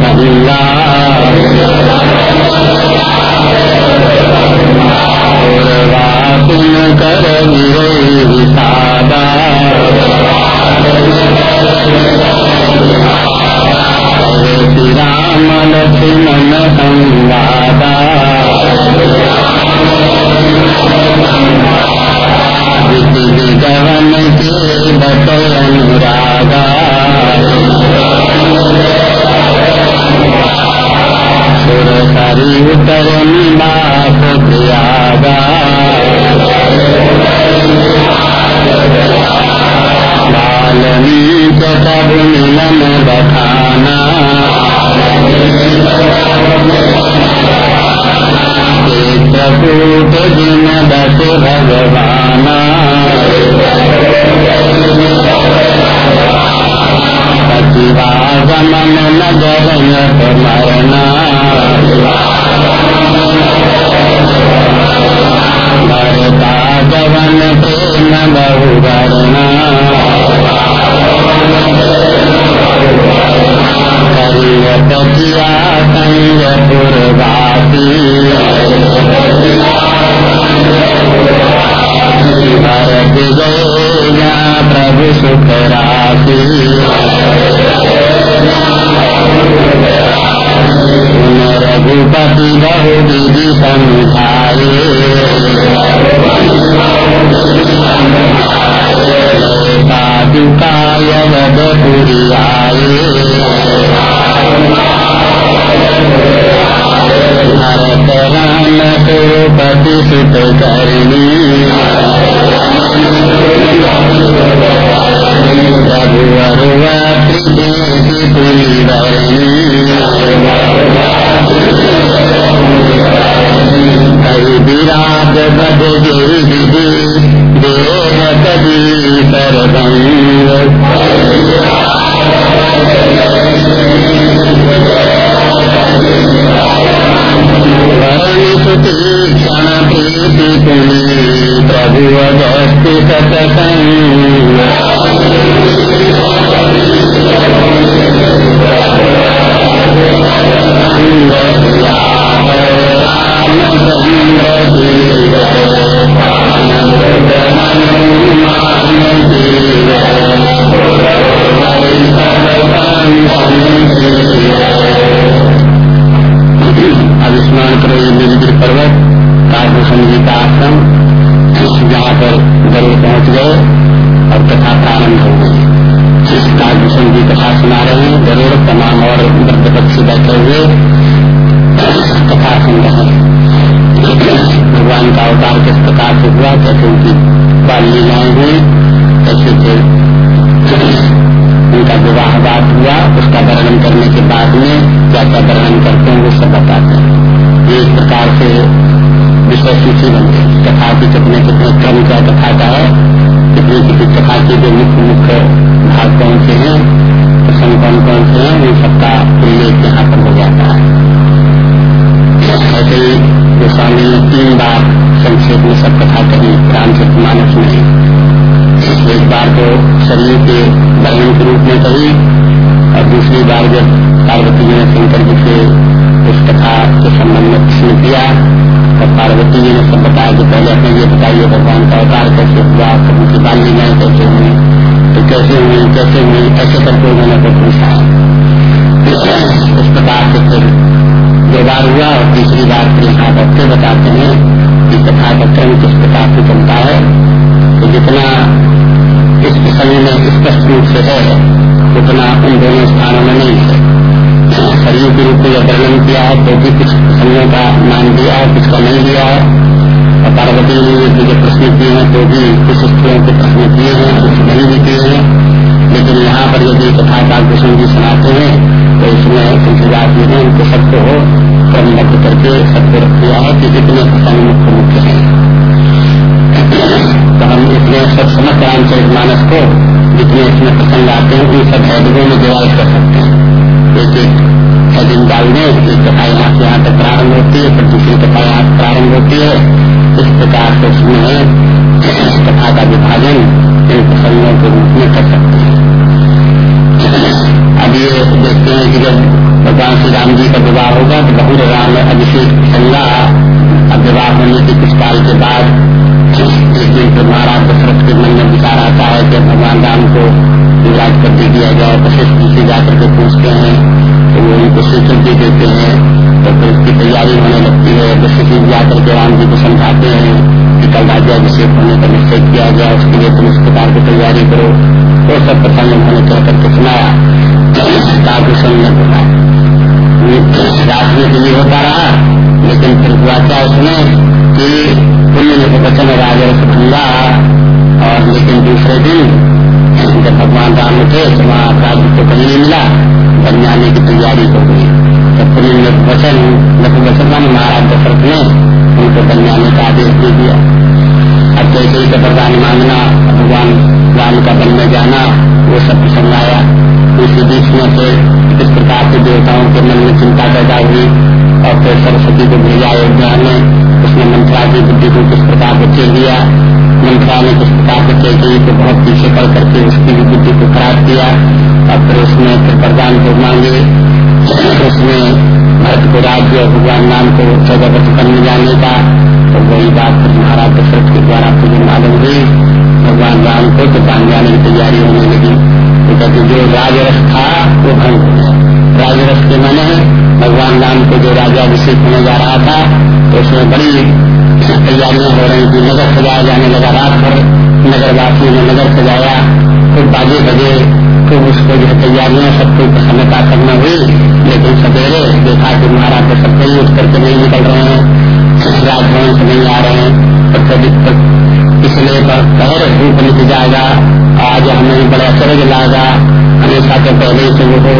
गंगा तुम कर गिरे सादा श्री राम लक्ष्मण संवादा गवन के बतय सुर सरी उतर निवास प्रयागा बालमीक कब मिलन बखाना चित्रकूट जिन दस भगवाना सचिवागमन नगर मरना बहुगणना। करिया संग पुरवासी भरत गया प्रभु सुख रघुपति बहु विधि समझाए पादुकाय वदपुरी आए भरत राम को प्रतिष्ठित करनी रघुवरुआ त्रिदेशी कई विराट बद विधि देव कदी वरुणि क्षण प्रभु का आश्रम जहाँ पर गरुड़ पहुँच गए और कथा प्रारंभ गई कालभूषण जी कथा सुना रहे हैं गरुड़ तमाम और वृद्ध पक्षी बैठे हुए कथा सुन रहे हैं भगवान का अवतार किस प्रकार से हुआ, कैसे उनकी बाल लीलाएँ हुई, कैसे फिर उनका विवाह बात हुआ, उसका वर्णन करने के बाद में क्या क्या वर्णन करते हैं, वो सब बताते हैं। ये एक प्रकार से विषय सूची बन गई कथा की कितने कितने क्रम क्या कथा का है, कितनी कितनी कथा के जो मुख्य मुख्य भाग कौन से हैं, प्रसंग कौन कौन से हैं उन सबका उल्लेख यहाँ पर हो जाता है। ऐसे ही गोस्वामी ने तीन बार संक्षेप में सब कथा कही रामचरित मानस में एक बार तो शरीर के वर्णन के रूप में कही और दूसरी बार जब पार्वती जी ने शंकर जी से उस कथा के संबंध में प्रश्न किया और पार्वती जी ने सब बताया कि पहले अपने ये बताइए भगवान का अवतार कैसे हुआ प्रभु की बाल लीलाएँ कैसे हुई तो कैसे हुई कैसे हुई ऐसे करके उन्होंने पूछा उस प्रकार से फिर दो बार हुआ और तीसरी बार फिर यहाँ बच्चे बताते हैं कि कथा का क्रम किस प्रकार से चलता है। तो जितना इस प्रसंग में स्पष्ट रूप से है, उतना उन दोनों स्थानों में नहीं है। शरीर के रूप में जब वर्णन किया है तो भी कुछ प्रसंगों का नाम दिया है कुछ का नहीं दिया है। और पार्वती ने जो प्रश्न किए हैं तो भी कुछ स्त्रियों के प्रश्न किए हैं, कुछ नहीं भी किए हैं। लेकिन यहाँ पर यदि कथा कालभूषण जी सुनाते हैं तो इसमें तुलसीदास जी ने उनको सबको क्रमबद्ध करके सबको रख दिया है कि इतने प्रसंग मुख्य मुख्य हैं। तो हम इसमें सब समस्त रामचरित मानस को जितने इसमें प्रसंग आते हैं, उन सब हेडगों में डिवाइड कर सकते हैं। एक एक हेडिंग डाल दें एक कथा यहाँ से यहाँ तक प्रारंभ होती है, फिर दूसरी कथा यहाँ प्रारंभ होती है। इस प्रकार से उसमें कथा का विभाजन इन प्रसंगों के रूप में कर सकते हैं। अब ये देखते हैं कि जब भगवान श्री राम जी का विवाह होगा तो बहुर राम अभिषेक संगा अब विवाह होने के कुछ काल के बाद एक दिन फिर महाराज दशरथ के मन में विचार आता है कि भगवान राम को युवराज कर दे दिया जाए वशिष्ठ जी से जाकर के पूछते हैं तो वो उनको स्वीकृति देते हैं तो फिर उसकी तैयारी होने लगती है। वशिष्ठ जी जाकर के राम जी को समझाते हैं कि कल राज्य अभिषेक होने का निश्चय किया गया, उसके लिए तुम इस प्रकार की तैयारी करो। वो सब प्रसंग उन्होंने कह करके सुनाया। काफ़ी सुनने बोला रात में तो ये होता रहा लेकिन फिर हुआ क्या उसमें कि पुण्य में वचन राजरस भंगा और लेकिन दूसरे दिन जब भगवान राम उठे तो वहाँ अपराध को कहीं मिला बन जाने की तैयारी हो गई तो में वचन लघु वचन मान महाराज दशरथ ने उनको बन जाने का आदेश दे दिया अब जैसे ही वरदान मांगना भगवान राम का बन में जाना वो सब पसंद आया इसी बीच में फिर किस प्रकार के देवताओं के मन में चिंता पैदा हुई और फिर सरस्वती को भेजा अयोध्या में उसने मंत्रा की बुद्धि को किस प्रकार से खेल दिया मंत्रा ने किस प्रकार से खेल दी तो बहुत पीछे पड़ करके उसकी भी बुद्धि को खराब किया और फिर उसने फिर वरदान को मांगे। उसने भरत को राज्य और भगवान नाम को चौदह वर्ष जाने का। तो वही बात फिर महाराज दशरथ के द्वारा मुझे मालूम हुई। भगवान राम को तो जाने की तैयारी होने लगी। तो कहते जो राजरस था, वो भंग हो गया। राजरस के मैंने भगवान राम को जो राजा अभिषेक होने जा रहा था तो उसमें बड़ी तैयारियाँ हो रही थी। नगर सजाया जाने लगा रात भर। नगर वासियों ने नगर सजाया। खूब बाजे बजे, खूब उसको जो है तैयारियाँ सबको प्रसन्नता करना हुई। लेकिन सवेरे देखा कि महाराज तो सब कहीं उठ करके नहीं निकल रहे हैं। राजभवन से नहीं आ रहे हैं। इसलिए पहर धूप निकल जाएगा आज हमें बड़ा सरज लागा हमेशा तो पहले से वो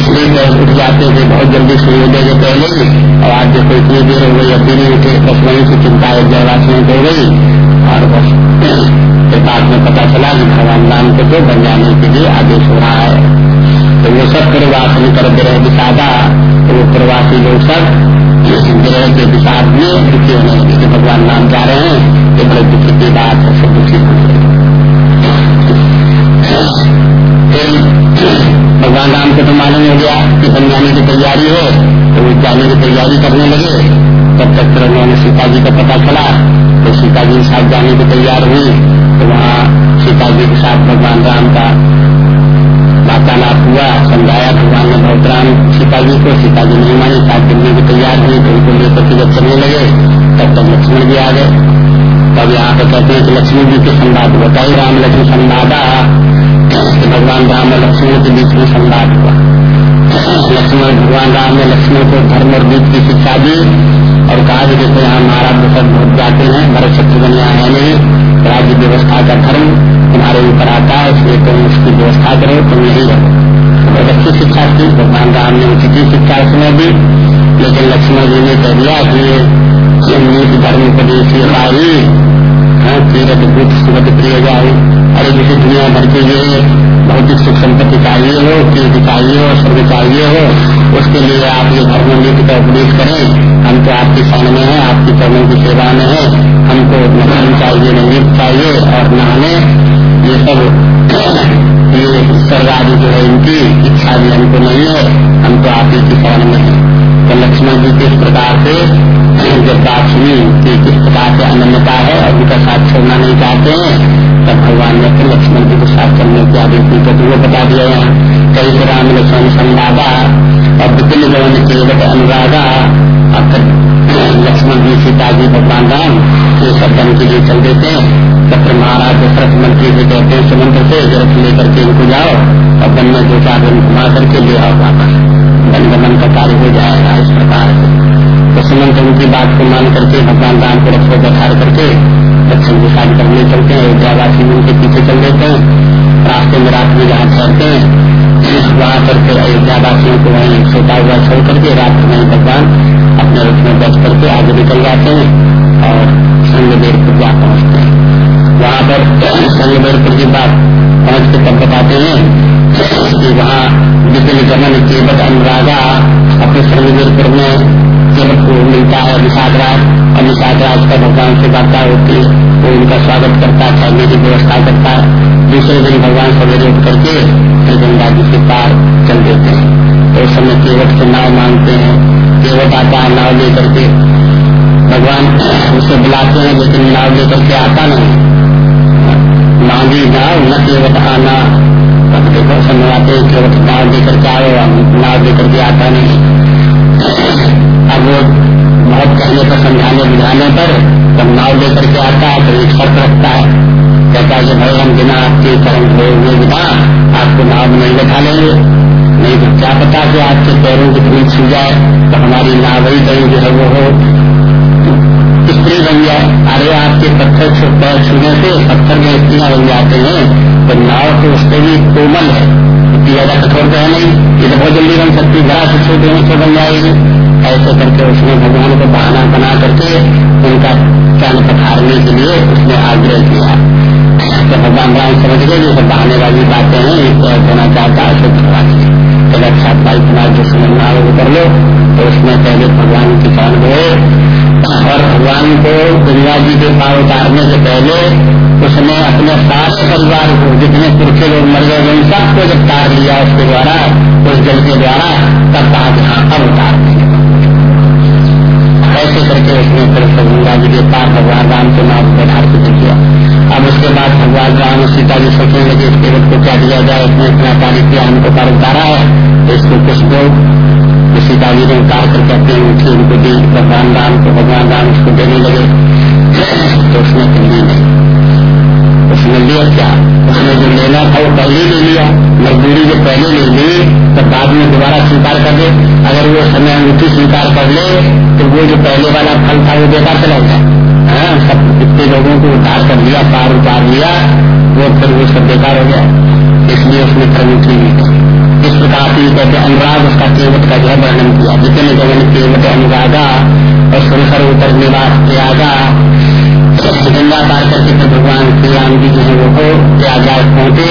इसलिए उठ जाते थे, बहुत जल्दी सूर्योदय के पहले ही। और आज देखो इतनी देर हो गई अभी नहीं उठे। बस वहीं से चिंता जयवासियों को हो गई। और बस फिर बाद में पता चला कि भगवान राम को तो बन जाने के लिए आदेश हो रहा है। तो वो सब प्रवासन कर ग्रह विषादा तो वो प्रवासी लोग सब ग्रह के विषाद में दुखी होने लगे भगवान राम जा रहे हैं। ये बड़े दुखी की बात है, सब दुखी होने भगवान राम को तो मालूम हो गया कि बन जाने की तैयारी है तो वो जाने की तैयारी करने लगे तब तक फिर उन्होंने सीता जी का पता चला तो सीता जी के साथ जाने की तैयार हुई तो वहाँ सीता जी के साथ भगवान राम का वार्तालाप हुआ समझाया भगवान ने बहुत राम सीता जी को सीता जी नहीं मानी साथ गिरने की तैयार हुई तो उनको लेकर के जब चलने लगे तब तक लक्ष्मण भी आ गए तब यहाँ पे कहते हैं कि लक्ष्मण जी के संवाद बताई राम लक्ष्मण संवादा। भगवान राम और लक्ष्मण के बीच में संवाद हुआ लक्ष्मण भगवान राम ने लक्ष्मण को धर्म और बीच की शिक्षा दी और कहा कि देखो यहाँ महाराज दशरथ बहुत जाते हैं भरत शत्रुघ्न यहाँ है नहीं राज्य व्यवस्था का धर्म तुम्हारे ऊपर आता है इसलिए तुम उसकी व्यवस्था करो तुम यही रहो बहुत अच्छी शिक्षा थी भगवान राम ने उचित शिक्षा उसमें दी लेकिन लक्ष्मण जी ने कह दिया कि नीति धर्म उपदेश हाँ, तीरथ बुद्ध सुगत प्रिय जाए अरे जैसे दुनिया भर के लिए भौतिक सुख संपत्ति चाहिए हो, कीर्ति चाहिए हो, स्वर्ग चाहिए हो, उसके लिए आप ये धर्म नीति का उपदेश करें। हम तो आपकी शरण में है, आपकी चरणों की सेवा में है। हमको न धर्म चाहिए नीति चाहिए और न हमें ये सब ये स्वर्ग आदि जो है इनकी इच्छा भी हमको नहीं है। हम तो आप ही की शरण में है। तो लक्ष्मण जी किस प्रकार से जब बात सुनी कि किस प्रकार से अनन्यता है और उनका साथ छोड़ना नहीं चाहते हैं तब भगवान ने फिर लक्ष्मण जी के साथ चलने की आदेश दी तो वो बता दिया यहाँ, कई राम लक्ष्मण संवादा और विपिन जवन केवट अनुरागा और फिर लक्ष्मण जी, सीता जी, भगवान राम, ये सब बन के लिए चल देते हैं। तब फिर महाराज दशरथ मंत्री से कहते हैं समुद्र से रथ लेकर के इनको जाओ, और वन में दो चार दिन घुमा करके ले आओ वापस। वन गमन का कार्य हो जाएगा इस प्रकार से। तो सुमंत उनकी बात को मान करके भगवान राम को रथ बैठा करके दक्षिण दिशा करने चलते हैं अयोध्यावासी उनके पीछे चल देते हैं, रास्ते में रात में जहाँ ठहरते हैं वहाँ पर फिर अयोध्यावासियों को वहीं सोता हुआ छोड़ करके रात में भगवान अपने रथ में बैठ करके आगे निकल जाते हैं और संगमेरपुर जा पहुँचते हैं। वहाँ पर संगमेरपुर की बात पहुँच के तब बताते हैं कि वहाँ विपिन गमन केवट अनुरागा अपने संगमेरपुर में जब को मिलता है राज और निषाद राज का भगवान से वार्ता होती है वो उनका स्वागत करता है। ठहरने की व्यवस्था करता है दूसरे दिन भगवान सवेरे उठ करके फिर गंगा जी के पार चल देते हैं तो उस समय केवट से नाव मांगते हैं केवट आता है नाव लेकर के भगवान उसे बुलाते हैं लेकिन नाव लेकर के आता नहीं मांगी नाव न केवट आना देखो समझाते केवट नाव लेकर के आओ नाव लेकर के आता नहीं अब वो बहुत कहने पर समझाने बुझाने पर जब नाव लेकर के आता है तो एक शर्त रखता है। कहता है कि भाई, हम बिना आपके कर्म हुए बिना आपको नाव में नहीं बैठा लेंगे। नहीं तो क्या पता कि आपके पैरों की धूल छू जाए तो हमारी नाव ही कहीं जो है वो हो। स्त्री बन जाए। अरे, आपके पत्थर पैर छूने से पत्थर में स्त्रियाँ बन जाते हैं तो नाव तो उससे भी कोमल है। इतनी ज़्यादा कठोर तो है नहीं। ये तो बहुत जल्दी बन सकती जरा से छोटे बन जाएगी। ऐसे करके उसने भगवान को बहाना बना करके उनका चैन पथारने के लिए उसने आग्रह किया। तो भगवान राम समझ गए जो सब बहाने वाली बातें हैं। इसको होना चाहता है शुद्ध करवा तो अच्छा भाई तुम्हारा जो समझना वो कर लो। तो उसमें पहले भगवान की चरण गए और भगवान को दुनिया जी के पार उतारने से पहले उसने अपने सारे परिवार को, जितने पुरखे लोग मर गए, उन सबको जब तार लिया उसके द्वारा, उस जल के द्वारा, तब कहा कि हाँ अब उतार ऐसे करके उसने फिर गंगा जी के पार भगवान राम के नाम पर धार किया। अब उसके बाद भगवान राम और सीता जी सोचने लगे, इसके को क्या दिया जाए, इसने इतना कार्य किया, हमको पार उतारा है तो इसको कुछ दो सीता जी ने उतार कर कहते हैं, उठी उनको दी, भगवान राम को, भगवान राम उसको देने लगे। तो उसने ली नहीं। उसने लिया क्या? उसने जो लेना था वो पहले ले लिया। मजदूरी जो पहले ले ली तो बाद में दोबारा स्वीकार कर दे अगर वो समय अंगूठी स्वीकार कर ले तो वो जो पहले वाला फल था, वो बेकार चला जाए हाँ सब कितने लोगों को उतार कर लिया, पार उतार लिया, वो फिर वो सब बेकार हो गया। इसलिए उसने अंगूठी ली इस प्रकार से कहते अनुराग उसका केवट का जो है वर्णन किया जितने जगन केवट अनुरागा और सुरसर उतर निवास त्यागा गंगा पार करके फिर भगवान श्री राम जी जो है वो त्यागा पहुँचे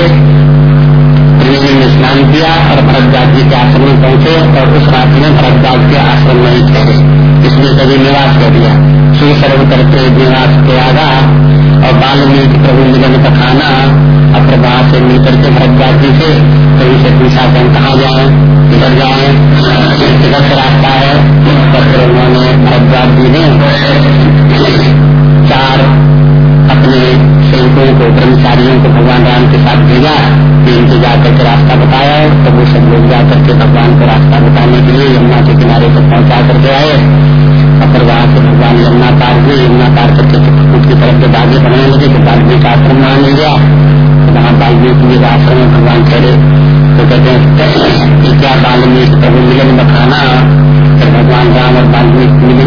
त्रिवेणी में स्नान किया और भरतदास जी के आश्रम में पहुँचे और उस रात्रि में भरतदास के आश्रम में ही ठहरे इसलिए कभी निवास कर दिया श्री सर्व करते निवास त्यागा और बाल्मीकि प्रभु मिलन का खाना अब फिर वहाँ से मिल करके भरद्वाज जी से कहीं से पूछा कि कहाँ जाए? किधर जाए? किधर से रास्ता है? तो फिर उन्होंने भरद्वाज जी ने चार अपने सेवकों को कर्मचारियों को भगवान राम के साथ भेजा कि इनके जाकर के रास्ता बताया। तो वो सब लोग जाकर के भगवान को रास्ता बताने के लिए यमुना के किनारे तक पहुँचा करके आए। और फिर वहाँ से भगवान यमुना पार हुए। यमुना पार करके चित्रकूट की तरफ़ जब आगे बढ़ने लगे तो वाल्मीकि आश्रम वहाँ मिल गया। वहाँ वाल्मीकि जी आश्रम में भगवान ठहरे। तो कहते हैं क्या वाल्मीकि प्रभु मिलन बखाना? फिर भगवान राम और वाल्मीकि मिले।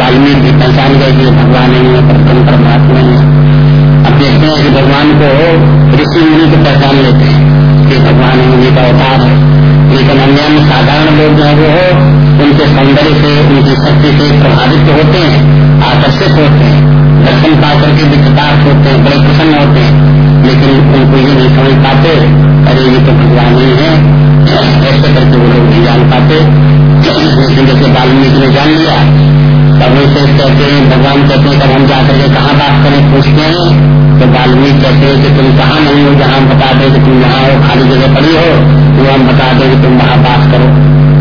वाल्मीकि भी पहचान गए कि भगवान नहीं है परम परमात्मा है। अब देखते हैं कि भगवान को ऋषि मुनि को पहचान लेते हैं कि भगवान उन्हीं का अवतार है। लेकिन अन्य साधारण लोग जो है वो उनके सौंदर्य से, उनकी शक्ति से प्रभावित होते हैं, आकर्षित होते हैं। दर्शन पा करके भी विकृतार्थ होते हैं, बड़े प्रसन्न होते हैं। लेकिन उनको ये नहीं समझ पाते, अरे ये तो भगवान ही है। ऐसे करके वो लोग नहीं जान पाते। लेकिन जैसे वाल्मीकि ने जान लिया, तब उसे कहते हैं, भगवान कहते हैं, तब हम जाकर के कहाँ बात करें, पूछते हैं। तो वाल्मीकि कहते हैं कि तुम कहाँ नहीं हो, जहाँ हम बता दें कि तुम यहाँ हो, खाली जगह पड़ी हो, वो हम बता दें कि तुम वहाँ बात करो।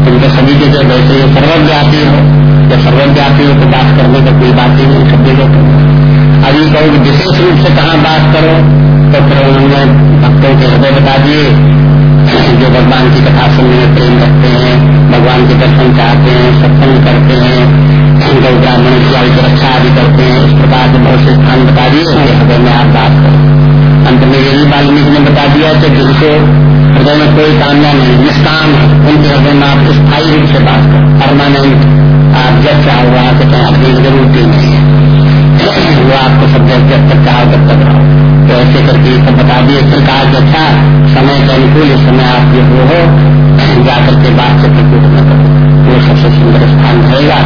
तुम तो सभी जगह बैठे हो सर्वव्यापी हो। जब सर्वव्यापी हो तो बात करने का कोई बात ही नहीं, सब जगह अभी कहो विशेष रूप से कहा बात करो तो फिर उन्होंने भक्तों के हृदय बता दिए। जो भगवान की कथा सुनने में प्रेम रखते हैं, भगवान के दर्शन चाहते हैं, सत्संग करते हैं गौ ब्राह्मण की रक्षा आदि करते हैं इस प्रकार के बहुत से स्थान बता दिए, उनके हृदय में आप बात करो। अंत में यही वाल्मीकि ने बता दिया कि जिनको हृदय में कोई कामना नहीं, निष्काम है, उनके हृदय में आप स्थायी रूप से बात करो। परमानेंट आप जब चाहो आके चाहे आपकी ज़रूरत नहीं है वो आपको सब जब तक चाहो तब तक रहो। तो ऐसे करके सब बता दिए। फिर कहा कि अच्छा समय के अनुकूल इस समय आप जो वो हो, जाकर के बात चित्रकूट में करो। वो सबसे सुंदर स्थान रहेगा।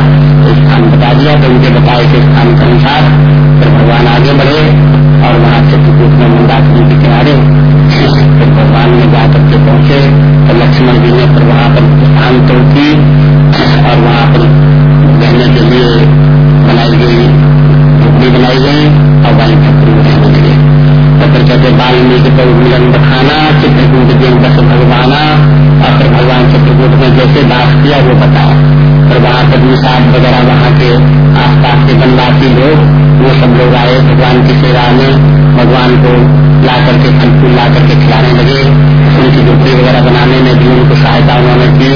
तो स्थान बता दिया तो उनके बताए के स्थान के अनुसार फिर भगवान आगे बढ़े और वहाँ चित्रकूट में मंदाकिनी के किनारे। फिर भगवान ने जाकर के पहुँचे। तो लक्ष्मण जी ने फिर वहाँ पर स्थान तो की और वहाँ पर रहने के लिए बनाई गई झुपड़ी बनाई गई और ठकुर रहने लगे फिर कहते वाल्मीकि को मिलन बखाना चित्रकूट दिन बस भगवाना, और फिर भगवान चित्रकूट में जैसे दास किया, वो बताया। और वहाँ पर निषाद वगैरह वहाँ के आसपास के बनवासी लोग, वो सब लोग आए, भगवान की सेवा में, भगवान को ला करके फल फूल ला करके खिलाने लगे। उनकी रोटी वगैरह बनाने में भी उनको सहायता उन्होंने की।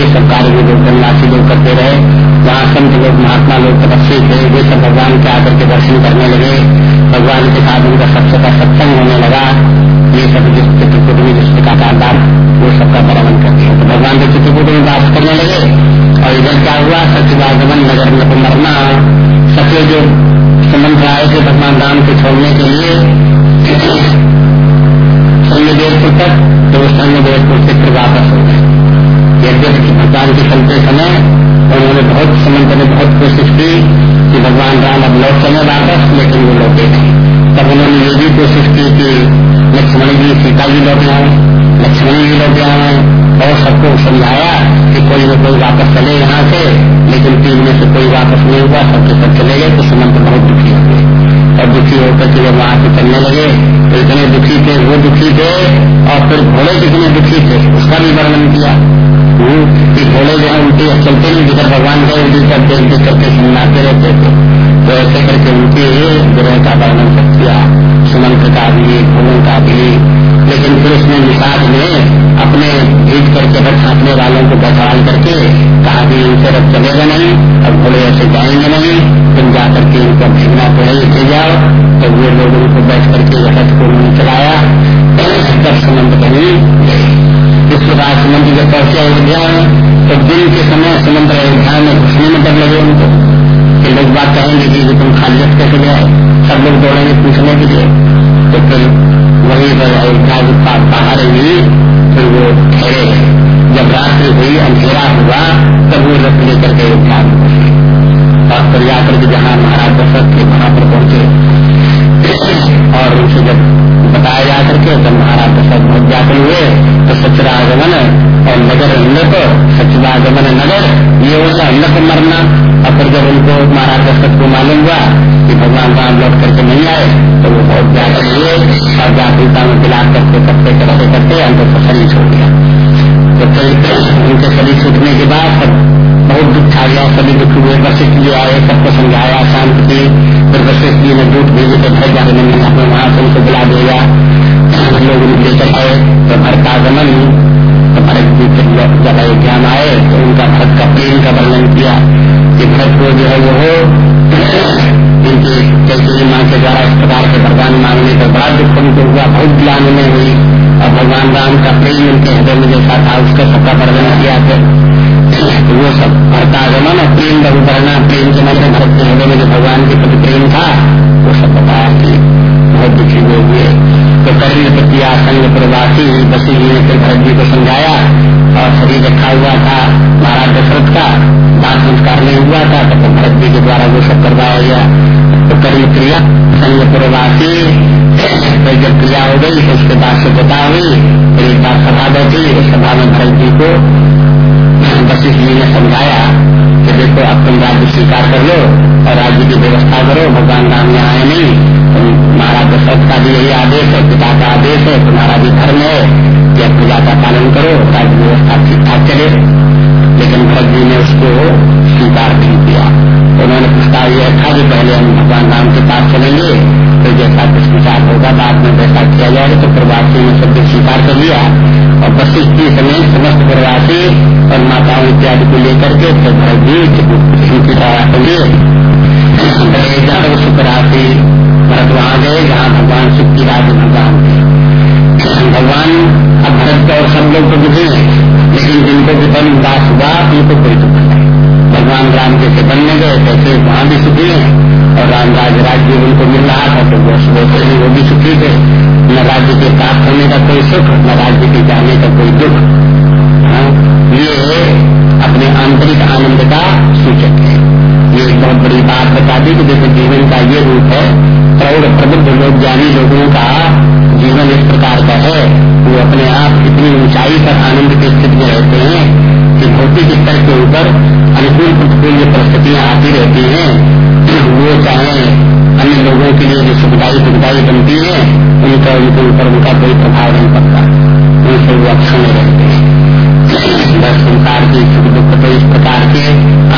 ये सब कार्य वो लोग बनवासी लोग करते रहे। वहाँ संत लोग महात्मा लोग तपस्वी थे, वे सब भगवान के आकर के दर्शन करने लगे। भगवान के साथ उनका सबसे का सत्संग होने लगा। ये सब जिस चित्रकूट में, जिस प्रकार का वो सबका प्रबंध करते हैं तो भगवान के चित्रकूट में बात करने लगे। और इधर क्या हुआ? सचिवागमन नगर में तो मरना। सत्य जो संबंध आए थे भगवान राम को छोड़ने के लिए संगदेवपुर तक तो संगदेवपुर से फिर वापस हो गए। यद्यपि भगवान के चलते समय उन्होंने बहुत समंत्र ने बहुत कोशिश की कि भगवान राम अब लौट चले वापस, लेकिन वो लौटे नहीं। तब उन्होंने ये भी कोशिश की कि लक्ष्मण जी, सीता जी लौट आए। लक्ष्मण जी लौट आए। और सबको समझाया कि कोई न कोई वापस चले यहाँ से, लेकिन तीन में से कोई वापस नहीं हुआ, सबके सब चले गए तो सुमंत बहुत दुखी हो गए। और दुखी होकर के जब वहाँ से चलने लगे तो इतने दुखी थे, वो दुखी थे, और फिर घोड़े कितने दुखी थे, उसका भी वर्णन किया। कि घोड़े जो है उनके चलते नहीं, जिधर भगवान गए, उनकी तब देख देख करके सुनाते रहते थे। तो ऐसे करके उनके ग्रह का वर्णन कर किया सुमंत्र का भी घोड़ों का भी लेकिन फिर उसने निषाद में अपने भीट करके रथ हाँकने वालों को बैठाल करके कहा कि इनसे रथ चलेगा नहीं और घोड़े ऐसे जाएँगे नहीं। तुम जाकर के इनको भेजना पड़े ले जाओ। तो वे लोग उनको बैठ करके रथ को चलाया। तब सुमंत कहीं इस प्रकार सुमंत जब पहुँचे अयोध्या में तो दिन के समय सुमंत अयोध्या में घुसने में डर लगे उनको। कि लोग बात कहेंगे कि तुम खालियत कैसे गए सब लोग दौड़ेंगे पूछने के लिए। तो फिर वही पर अयोध्या के बाहर ही फिर वो ठहरे। जब रात्रि हुई, अंधेरा हुआ, तब वो रथ लेकर के अयोध्या में पहुँचे और फिर जाकर के जहाँ महाराज दशरथ के वहाँ पर पहुँचे। और उनसे जब बताया जा करके तब महाराज दशरथ बहुत व्याकुल हुए तो सचरागमन और नगर उन्नत सचिवागमन नगर, ये होगा उन्नत मरना। और फिर जब उनको महाराज दशरथ को मालूम हुआ कि भगवान राम लौट करके नहीं आए तो वो बहुत व्याकुल हुए और व्याकुलता में बिलाप करते करते करते करते तो शरीर छोड़ गया। तो फिर उनके शरीर छूटने के बाद सब बहुत दुख छा गया सभी दुख हुए वशिष्ठ जी आए, सबको समझाया, शांत की फिर वशिष्ठ जी ने दूध भेजे तो घर जाने में अपने वहाँ से उनको बुला देगा लोग लेकर आए तो भरतागमन तो भरत जी फिर जब अयोध्या में आए तो उनका भरत का प्रेम का वर्णन किया कि भरत को जो है वो हो। उनकी कैसे माँ के द्वारा इस प्रकार के वरदान मांगने पर बड़ा दुख उनको हुआ, बहुत ज्ञान में हुई। और भगवान राम का प्रेम उनके हृदय में जैसा था, उसका सबका वर्णन किया तो वो सब भरतागमन और प्रेम बहुवरना प्रेम के मतलब भरत के हृदय में जो भगवान के प्रति प्रेम था, वो सब बताया कि बहुत दुखी हुए हुए। तो कर्ण प्रतिया संग प्रवासी, बसी जी ने फिर भरत जी को समझाया और शरीर रखा हुआ था, महाराज दशरथ का दान संस्कार नहीं हुआ था तो भरत जी के द्वारा वो सब करवाया गया। तो करी क्रिया संगपुरवासी फिर जब क्रिया हो गई तो उसके बाद बता हुई, फिर एक बार सभा बैठी, उस सभा में भरत जी को वशिष्ठ जी ने समझाया कि देखो, अब तुम राज्य स्वीकार कर लो और राज्य की व्यवस्था करो, भगवान राम ने आए नहीं। तुम महाराज दशरथ का भी यही आदेश है, पिता का आदेश है, तुम्हारा भी धर्म है कि अब पूजा का पालन करो, राज्य व्यवस्था ठीक ठाक चले। लेकिन भरत जी ने उसको स्वीकार नहीं किया। उन्होंने प्रस्ताव यह था कि पहले हम भगवान राम के पास चलेंगे तो जैसा विचार होगा बाद में वैसा किया जाएगा तो प्रवासी ने शब्द स्वीकार कर लिया। और वशिष्ठ जी समेत समस्त प्रवासी और माताओं इत्यादि को लेकर के तो भरत जी उनकी होंगे सुख राशि भरत वहाँ गए, जहाँ भगवान सुख की राज भगवान भगवान अब भरत और सब लोग तो बुझे, लेकिन जिनको विपन्न उदास हुआ, उनको कोई दुख नहीं। भगवान राम जैसे बनने गए तैसे वहाँ भी सुखी है और राम राज राज्य उनको मिल रहा था तो वो वैसे ही वो भी सुखी थे। न राज्य के प्राप्त होने का कोई सुख न राज्य के जाने का कोई दुख। हाँ, ये अपने आंतरिक आनंद का सूचक है। ये एक बहुत बड़ी बात बता दी कि जैसे जीवन का ये रूप है प्रौढ़ प्रबुद्ध लोग ज्ञानी लोगों का जीवन इस प्रकार का है। वो अपने आप इतनी ऊंचाई पर आनंद की स्थिति में रहते हैं कि भौतिक स्तर के ऊपर अनुकूल प्रतिकूल जो परिस्थितियाँ आती रहती हैं, वो चाहे अन्य लोगों के लिए जो सुविधाई दुखदाई बनती है, उनका, उनके ऊपर उनका कोई प्रभाव नहीं पड़ता। उनसे वो अक्षण रहते हैं। बस संसार की सुख दुख तो इस प्रकार के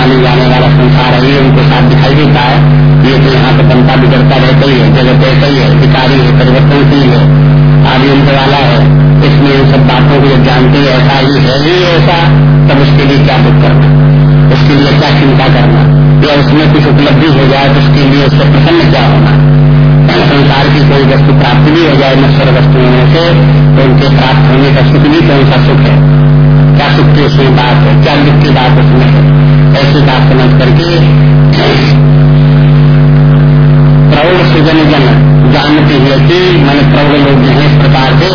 आने जाने वाला संसार है उनको साथ दिखाई देता है। ये तो यहाँ पर बनता, बिगड़ता रहता ही है, जगत ऐसा ही है अधिकारी है, परिवर्तनशील है। आदि अंत वाला है। इसमें इन सब बातों को जब जानते हैं, ऐसा ही है ही ऐसा, तब उसके लिए क्या दुख करना? उसके लिए क्या चिंता करना? या उसमें कुछ उपलब्धि हो जाए तो उसके लिए उससे प्रसन्न क्या होना? संसार की कोई वस्तु प्राप्ति भी हो जाए नश्वर वस्तु होने से तो उनके प्राप्त होने का सुख भी कौन सा सुख है। क्या सुख की उसमें बात है? क्या दुख की बात उसमें है? ऐसी बात समझ करके प्रौढ़ सृजन जन जानते हुए कि मैंने प्रौढ़ लोग जो है इस प्रकार से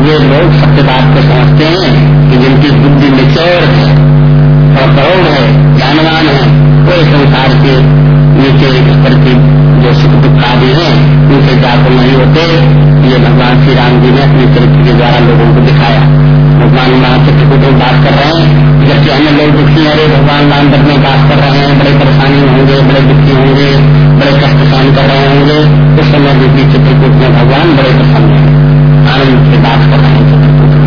वे लोग सत्य बात को समझते हैं कि जिनकी बुद्धि निचोर है और है, ज्ञानवान है, वो संसार के नीचे स्तर की जो सुख दुख आदि है उनसे जाकर नहीं होते। ये भगवान श्री राम जी ने अपने चरित्र के द्वारा लोगों को दिखाया। भगवान वहाँ चित्रकूट में बात कर रहे हैं। जबकि अन्य लोग दुखी अरे भगवान राम में बात कर रहे हैं, बड़े परेशानी होंगे, बड़े दुखी होंगे। बड़े कष्ट सहन कर रहे होंगे, उस समय भी चित्रकूट में भगवान बड़े प्रसन्न है। आनंद से बात कर रहे हैं चित्रकूट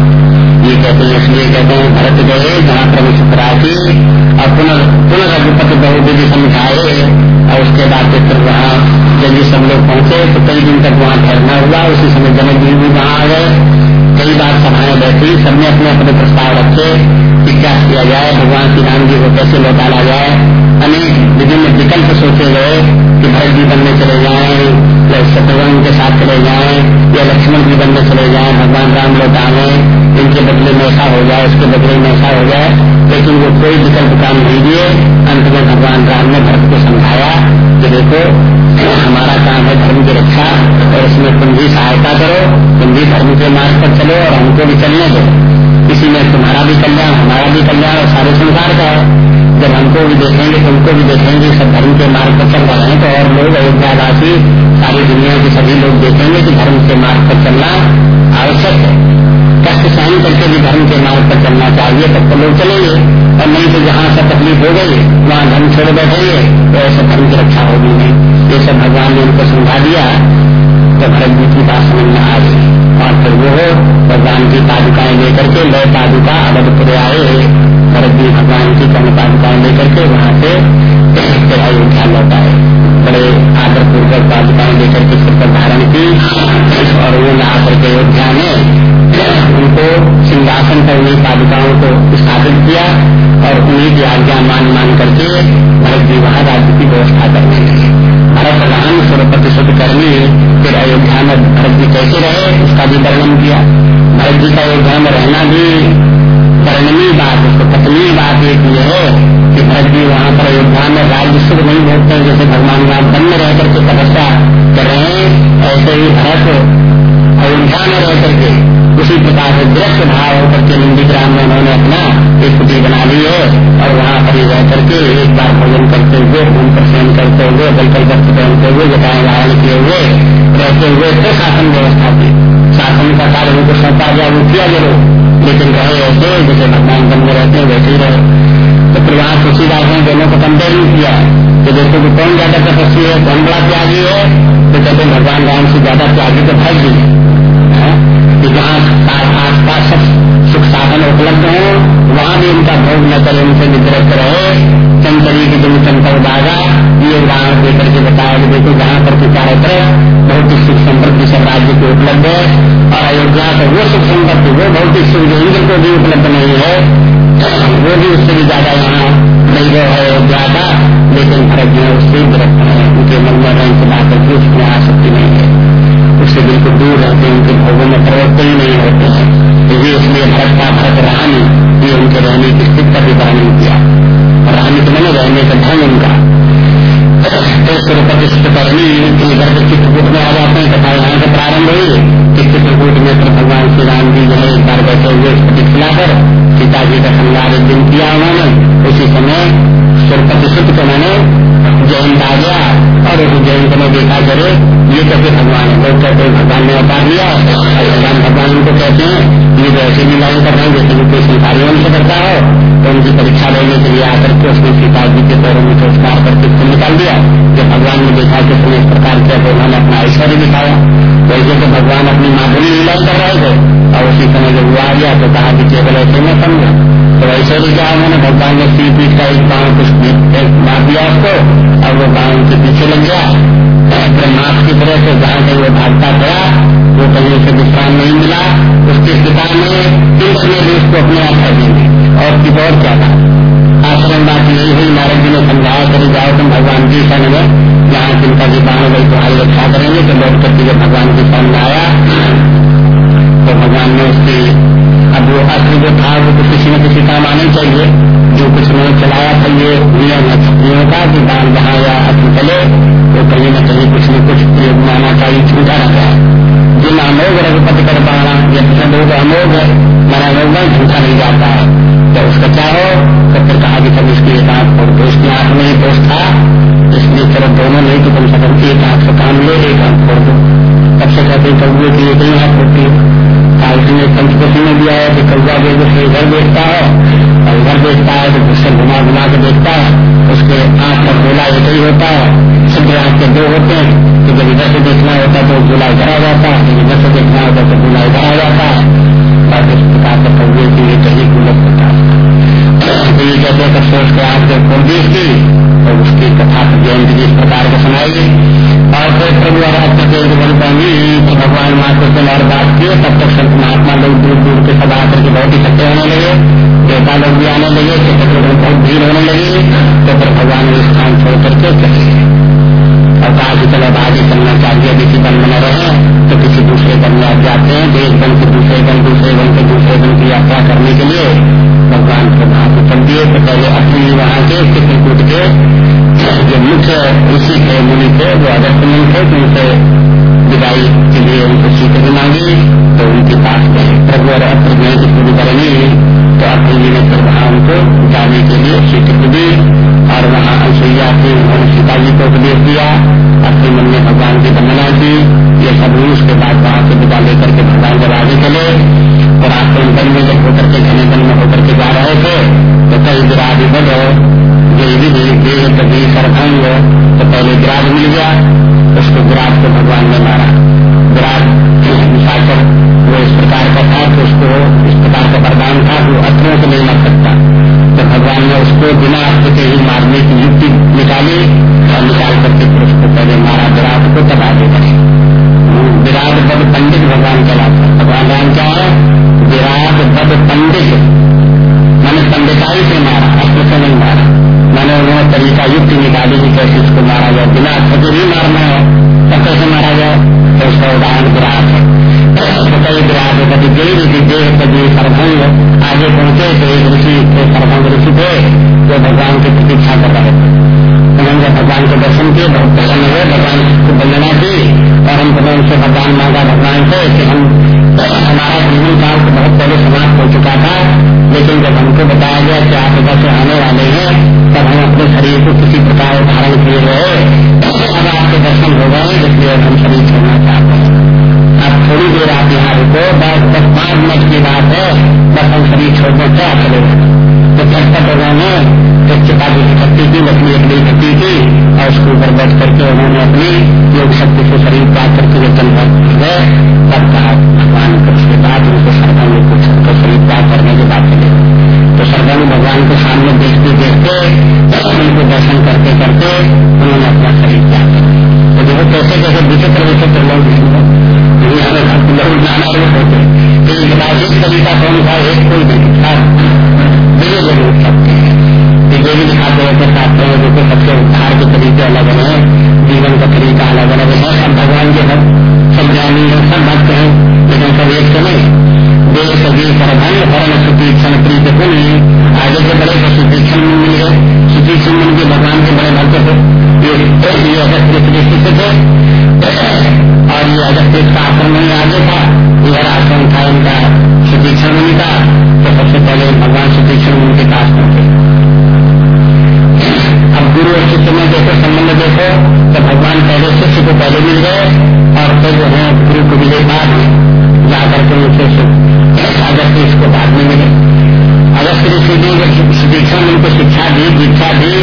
ये कहते हैं, इसलिए कहते हैं, भरत गए, जहाँ प्रभु सुखराशि और पुनः पुनः रघुपति बहुविधि समझाए, और उसके बाद फिर वहाँ ये सब लोग पहुँचे तो कई दिन तक वहाँ ठहरना हुआ, उसी समय जनक जी भी वहाँ आ गए। कई बार सभाएँ बैठी, सबने अपने अपने प्रस्ताव रखे कि क्या किया जाए, भगवान श्री राम जी को कैसे लौटाला जाए। अनेक विभिन्न विकल्प सोचे गए कि भरत जी बनने चले जाए, या शत्रुघ्न के साथ चले जाए, या लक्ष्मण जी बनने चले जाए, भगवान राम लौटाने इनके बदले में ऐसा हो जाए उसके बदले में ऐसा हो जाए, लेकिन वो कोई विकल्प काम नहीं दिए। अंत में भगवान राम ने भरत को समझाया कि देखो, हमारा काम है धर्म की रक्षा, और इसमें तुम भी सहायता करो, तुम भी धर्म के मार्ग पर चलो, और हमको भी चलने दो। इसी में तुम्हारा भी कल्याण, हमारा भी कल्याण, और सारे संसार का है। जब हमको भी देखेंगे, तुमको भी देखेंगे, सब धर्म के मार्ग पर चल रहे हैं तो और लोग अयोध्यावासी, सारी दुनिया के सभी लोग देखेंगे कि धर्म के मार्ग पर चलना आवश्यक है। कष्ट सहन करके भी धर्म के मार्ग पर चलना चाहिए, तब तो लोग चलेंगे। और नहीं तो जहाँ सब तकलीफ़ हो गई, वहाँ धर्म छोड़ बैठेंगे तो ऐसे धर्म की रक्षा होगी नहीं। ये सब भगवान ने उनको समझा दिया तो भरत जी की बात समझ में आ गई। और फिर वो भगवान की पादुकाएँ लेकर के लय पादुका अवधपुर आए। भरत जी भगवान की कर्ण पादुकाएँ लेकर के वहाँ से अयोध्या लौट आए बड़े आदर पूर्वक पादुकाएँ लेकर के सिर पर धारण की और वो ला करके अयोध्या में उनको सिंहासन पर उन्हीं पादुकाओं को स्थापित किया और उन्हीं की आज्ञा मान मान करके भरत जी वहाँ राज्य की व्यवस्था करने लगे। भरत राम सुर प्रतिशुद्ध करनी फिर अयोध्या में भरत जी कैसे रहे, उसका भी वर्णन किया। भरत जी का अयोध्या में रहना भी वर्णनीय बात, उसको पत्नी बात एक ये है कि भरत जी वहाँ पर अयोध्या में राज्य सुख नहीं भोगते, जैसे भगवान राम वन में रह करके तपस्या कर रहे हैं, ऐसे ही भरत अयोध्या में रह करके उसी प्रकार से दृश्य भाव होकर के नंदी ग्राम में उन्होंने अपना एक कुटी बना ली है और वहाँ पर ही रह करके एक बार भोजन करते हुए घूम पर सहन करते हुए बलकल वक्त पहनते हुए, जटाएँ धारण किए हुए, रहते हुए फिर शासन व्यवस्था की। शासन का कार्य उनको सौंपा गया, वो किया ज़रूर लेकिन रहे ऐसे जैसे भगवान बन में रहते हैं, वैसे ही रहे। तो वहाँ तुलसीदास ने दोनों को कंपेयर नहीं किया। तो देखो कि कौन ज़्यादा तपस्वी है, कौन बड़ा त्यागी है तो कहते भगवान राम से ज़्यादा त्यागी तो भाई जी कि जहाँ आस पास सब सुख साधन उपलब्ध हो, वहाँ भी उनका भोग न करे, उनसे विद्रस्त रहे चंचली की जमी चंपल दागा ये उदाहरण देकर के बताया कि देखो जहाँ पर के चारों तरफ़ बहुत ही सुख समृद्धि सब राज्य को उपलब्ध है और अयोध्या का वो सुख समृद्धि वो भौतिक सुख जो इंद्र को भी उपलब्ध नहीं है, वो भी उससे भी ज़्यादा यहाँ नहीं है अयोध्या का लेकिन भरत जो है उससे विरक्त है, उनके मन में रंग से बात करके उसमें आसक्ति नहीं है। उससे बिल्कुल दूर रहते हैं, उनके भोगों में प्रवृत्त ही नहीं होते हैं। ये इसलिए भरत का, भरत रानी, ये उनके रहने की स्थिति का भी वर्णन किया। के मैंने रहने का धन उनका गर्भ चित्रकूट में आ जाते हैं तथा यहाँ से प्रारंभ हुई। कि चित्रकूट में तो भगवान श्री राम जी जो है, एक बार बैठे हुए स्फटिक खिलाकर सीता जी का संगार एक दिन किया उन्होंने। उसी समय सुर प्रतिष्ठित को मैंने जयंत आ गया और उस जयंत में देखा करे ये कैसे भगवान है लोग कहते भगवान ने अवतार लिया। भगवान भगवान उनको कहते हैं ये तो ऐसे भी लाइन कर रहे हैं, जैसे कि कोई संसारी से करता हो तो उनकी परीक्षा लेने के लिए आकर के उसने सीता जी के पैरों में संस्कार करके उसको निकाल दिया। जब भगवान ने देखा कि उसने इस प्रकार किया तो उन्होंने अपना ऐश्वर्य दिखाया वैसे तो भगवान अपनी माधुरी लीला कर रहे थे। और उसी समय जब वो आ गया तो कहा कि केवल ऐसे में समझो। तो वैसे भी क्या उन्होंने भगवान ने पी पीठ का एक पाँव कुछ मार दिया उसको, और वो पाँव उनके पीछे लग गया। ब्रह्मास की तरह से जहाँ कहीं वो भागता गया वो कहीं उसे विश्राम नहीं मिला, उसके पिता ने तीर्थ में भी उसको अपने आप कर देंगे। और की और क्या था आश्रम बात यही हुई, नारद जी ने समझाया करी जाओ तुम भगवान की सन में जहाँ चिंता की बाण वही तुम्हारी रक्षा करेंगे। तो लौट करके जब भगवान के सामने आया तो भगवान ने उसकी अब वो अस्त्र जो था, वो तो किसी न किसी काम आने चाहिए। जो कुछ उन्होंने चलाया था, ये नियम है का कि दान जहाँ या अस्त्र चले वो कहीं न कहीं कुछ न कुछ प्रयोग में आना चाहिए, छूटा न जाए जिन अमोघ रघुपति कर पाना, या किसी लोग अमोघ है मरा लोग झूठा नहीं जाता है। तो उसका क्या हो? तो फिर कहा कि तब इसकी एक आँख फोड़ दो उसकी आँख में दोष था, इसलिए चलो दोनों नहीं तो कम से कम एक आँख से काम ले, एक आँख फोड़ दो। तब से कहते कौए की एक ही आँख होती है। कालजी ने पंचकोशी में दिया है कि कौआ जो इधर देखता है, और इधर देखता है तो उससे घुमा घुमा के देखता है। उसके आँख का गोला एक ही होता है सिद्ध आँख के दो होते हैं तो जब इधर से देखना होता है तो गोला इधर आ जाता है, जब इधर से देखना होता है तो गोला इधर आ जाता है। बस इस प्रकार से कौए की एक ही गुलक होता है। तो ये कहते हैं सोच के आँख जब खोल दी इसकी तो उसकी कथा जयंती जी इस प्रकार को सुनाई। और फिर प्रभु आराध करके बन पाएँगी तो भगवान माँ को और बात किए, तब तक संत महात्मा लोग दूर दूर के सब आकर के बहुत इकट्ठे होने लगे। देवता लोग भी आने लगे चित्र लोगों बहुत भीड़ होने लगी तो फिर भगवान ने स्थान छोड़ करके चले और कहा कि चलो आगे चलना चाहिए किसी बन में रहे तो किसी दूसरे वन में आप जाते हैं एक वन से दूसरे बन दूसरे बन से दूसरे वन की यात्रा करने के लिए भगवान को वहाँ से चल दिए तो पहले अपनी वहाँ के चित्रकूट के जो मुख्य ऋषि थे, मुनि थे वो अगस्त मुनि थे तो उनसे विदाई के लिए उनको स्वीकृति मांगी तो उनके पास गए। प्रभु और अप्रज्ञा की पूरी करेंगे तो अप्रभु जी ने फिर वहाँ उनको जाने के लिए स्वीकृति दी और वहाँ अनुसैया थे उन्होंने सीता जी को उपदेश दिया अपने मन में भगवान की वंदना की ये सब हुई उसके बाद वहाँ से विदा लेकर के भगवान जब आगे चले और आश्रम वन में जब होकर के घने वन में होकर के जा रहे थे तो कई विराज बद कभी सरभंग तो पहले विराज मिल गया, उसको विराट को भगवान ने मारा। विराट मिसाकर वो इस प्रकार का था कि उसको इस प्रकार का वरदान था कि वो अस्त्रों से नहीं मर सकता। तो भगवान ने उसको बिना अस्त्र के ही मारने की युक्ति निकाली और निकाल करके फिर उसको पहले मारा, विराट को तब आगे बढ़े विराट बद पंडित भगवान कहलाता भगवान राम क्या है? विराट बद पंडित। मैंने पंडिताई से मारा अस्त्र से नहीं मारा। मैंने उन्होंने तरीका युक्ति निकाली कि कैसे उसको मारा जाए। बिना खतरे भी मारना है, तब कैसे मारा जाए? तो उसका उदाहरण विराट है। कई है कभी देव की देह कभी सरभंग आगे पहुँचे तो एक ऋषि सरभंग ऋषि थे जो भगवान की प्रतीक्षा कर रहे थे उन्होंने भगवान के दर्शन किए बहुत प्रसन्न हुए भगवान को वंदना की और हम पता उनसे भगवान मांगा भगवान से कि हम हमारा जीवन काल तो बहुत पहले समाप्त हो चुका था लेकिन जब हमको बताया गया कि आप इधर से आने वाले हैं तब हम अपने शरीर को किसी प्रकार धारण किए रहे अब आपके दर्शन हो गए इसलिए हम शरीर छोड़ना चाहते हैं। थोड़ी देर आप यहाँ रुको बस दस पाँच मिनट की बात है, बस हम शरीर छोड़ने क्या चले तो झटपट उन्होंने एक चिता भी इकट्ठी की लकड़ी लकड़ी इकट्ठी की, और उसके ऊपर बैठ करके उन्होंने अपनी योग शक्ति से शरीर प्राप्त करके जब जन गए, तब कहा, भगवान को उसके बाद उनको श्रद्धा को कुछ शरीर प्राप्त करने के बाद चले तो श्रद्धा भगवान के सामने देखते देखते, उनको दर्शन करते करते उन्होंने अपना शरीर त्याग किया। तो देखो कैसे कैसे विचित्र विचित्र लोग दुनिया में भक्त लोग नाना होते लेकिन एक तरीका कौन था एक कोई नहीं था दिव्य ज़रूर सकते हैं। जो भी दिखाते हैं दिखाते हैं देखो सबसे उद्धार के तरीके अलग अलग हैं, जीवन का तरीका अलग अलग है। सब भगवान के भक्त सब ज्ञानी है, सब भक्त हैं, लेकिन सब एक तो नहीं। देव सभी सरभंग हरण सुतीक्षण प्रीत पुण्य। आगे के बड़े तो सुतीक्षण मिल गए सुतीक्षण मन के भगवान के बड़े भक्त थे। ये अगस्त दृष्टि थे और ये अगस्त का नहीं आगे था इधर आश्रम था इनका सुतीक्षण मुनि का तो सबसे पहले भगवान सुतीक्षण मुनि के पास पहुँचे। अब गुरु और शिष्य में देखो, संबंध देखो तो भगवान पहले शिष्य को पहले मिल गए, और फिर जो है गुरु को मिले बाद में जाकर के उनसे अगस्त इसको बाद में मिले। अगस्त ऋषि ने जब सुदीक्षा में उनको शिक्षा दी, दीक्षा दी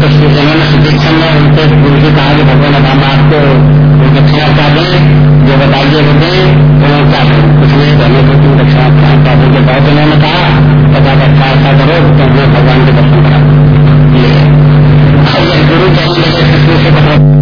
तो उन्होंने सुदीक्षा में उनके गुरु जी कहा कि भगवान अब हम आपको दक्षिणा क्या दें जो बताइए वो दें तो वो क्या दें कुछ नहीं कहने को तुम दक्षिणा का क्या देंगे बहुत उन्होंने कहा तो पता अच्छा ऐसा करो तो हमें भगवान के दर्शन करा ये। गुरु जन्म कृष्ण से पता